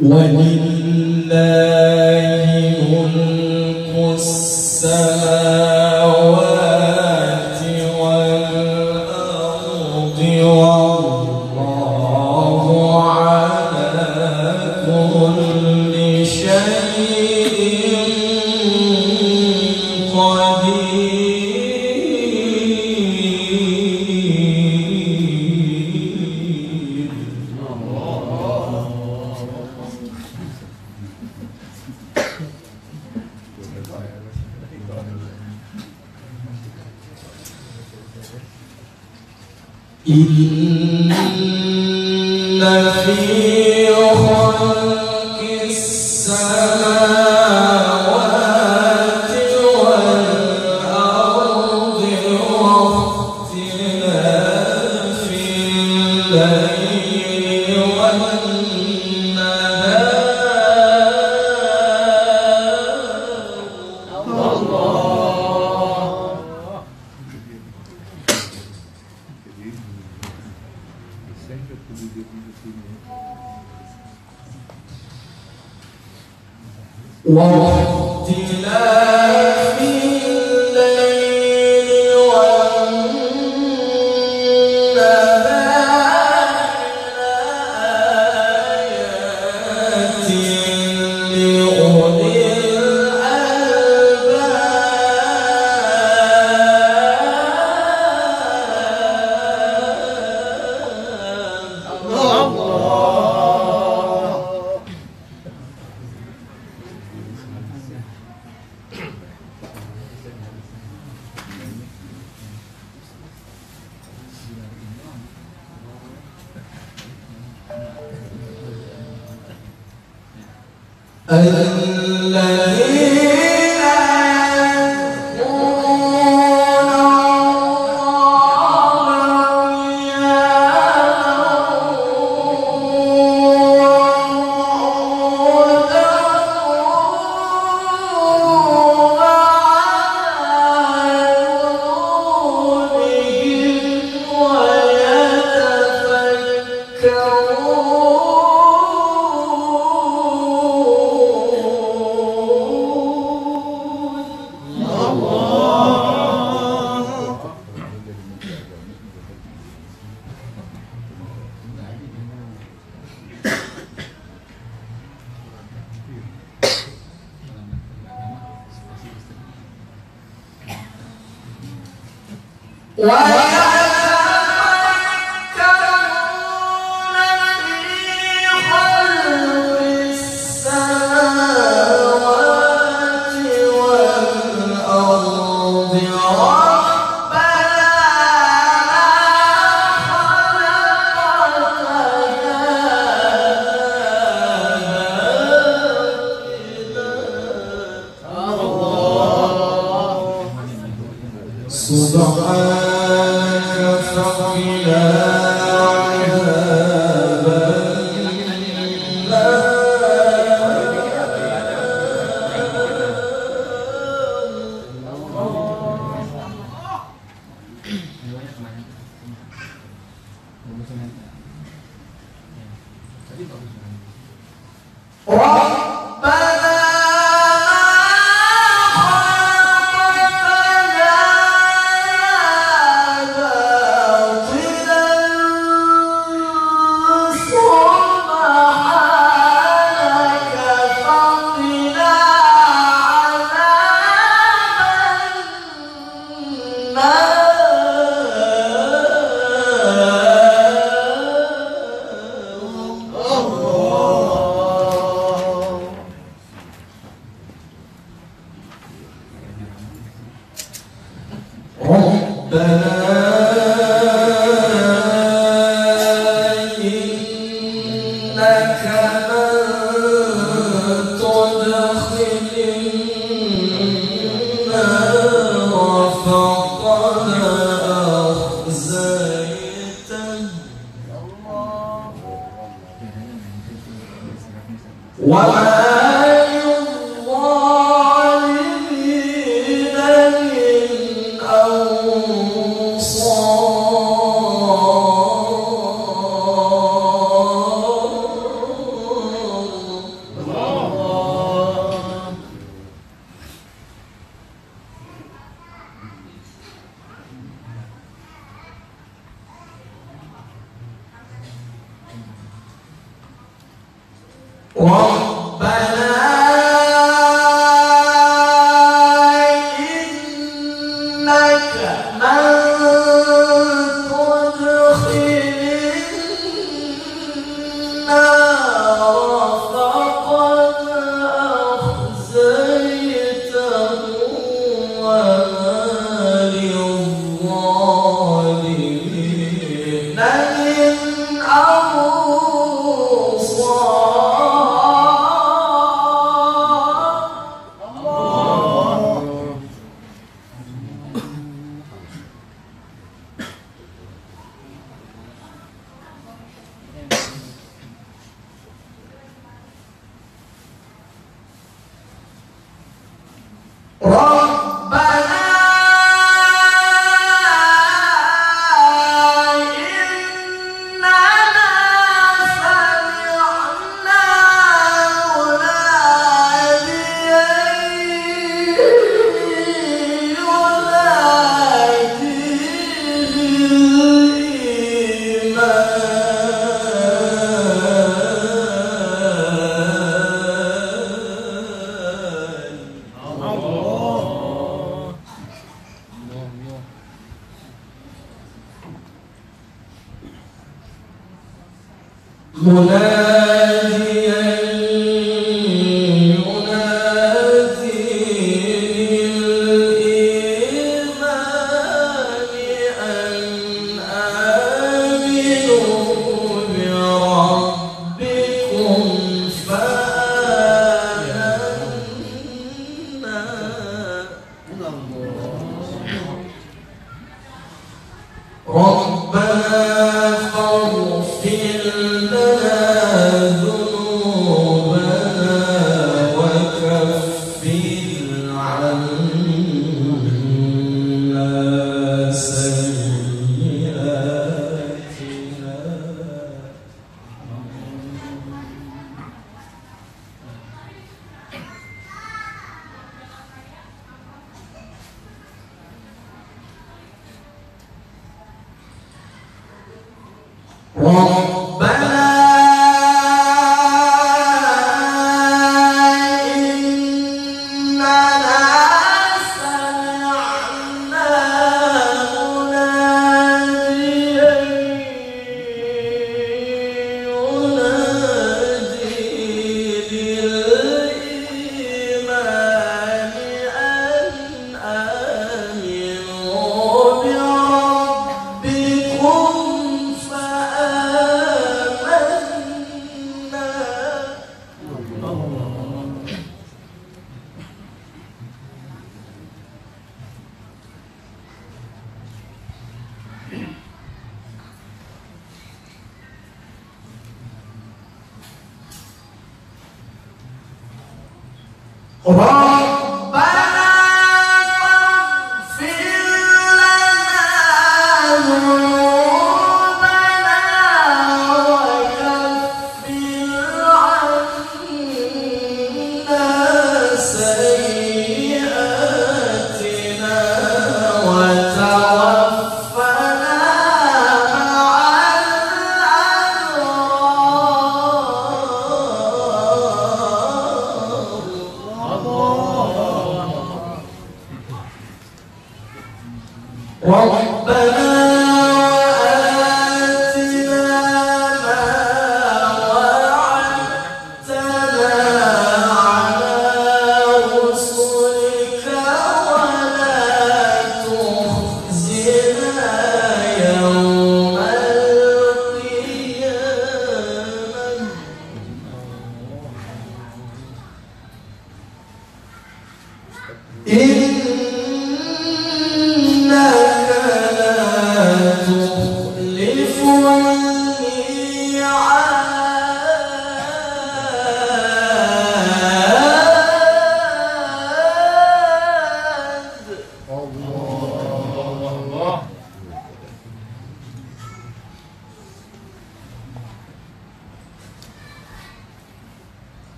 ولله ملك السماوات sempre a comida viva primeiro. واختلاف الذي Uau! Bagus Oh. إنك من تدخل مناديا